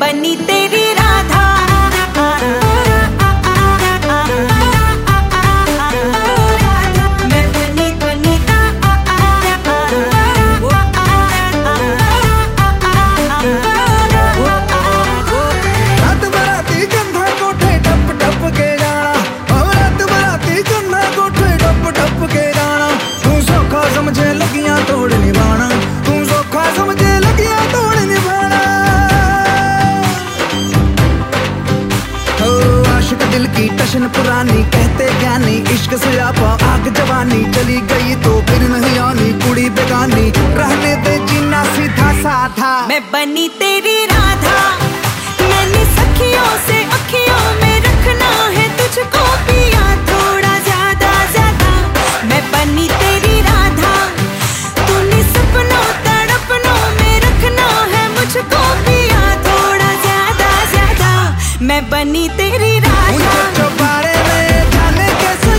बनी तेरी पेशन पुरानी, कहते ज्ञानी, इश्क से आपा आग जवानी, चली गई तो फिर नहीं आनी, कुड़ी बेगानी, रहने दे जीना सीधा साधा। मैं बनी तेरी राधा, मैंने सखियों से अखियों में रखना है तुझको पिया थोड़ा ज़्यादा ज़्यादा। मैं बनी तेरी राधा, तूने सपनों तड़पनों में रखना है मुझको पिया थोड़ा ज़्यादा ज़्यादा। मैं बनी तेरी राधा।